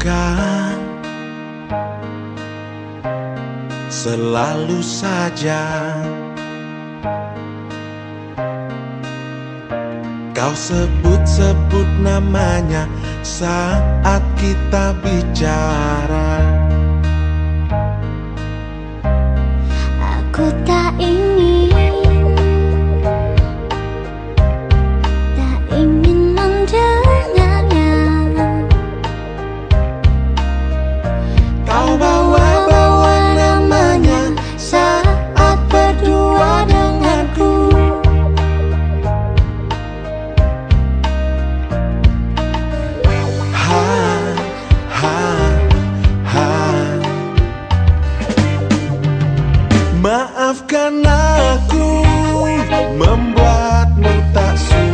bukan selalu saja. Kau sebut-sebut namanya saat kita bicara. Maafkan aku membuatmu tak suka.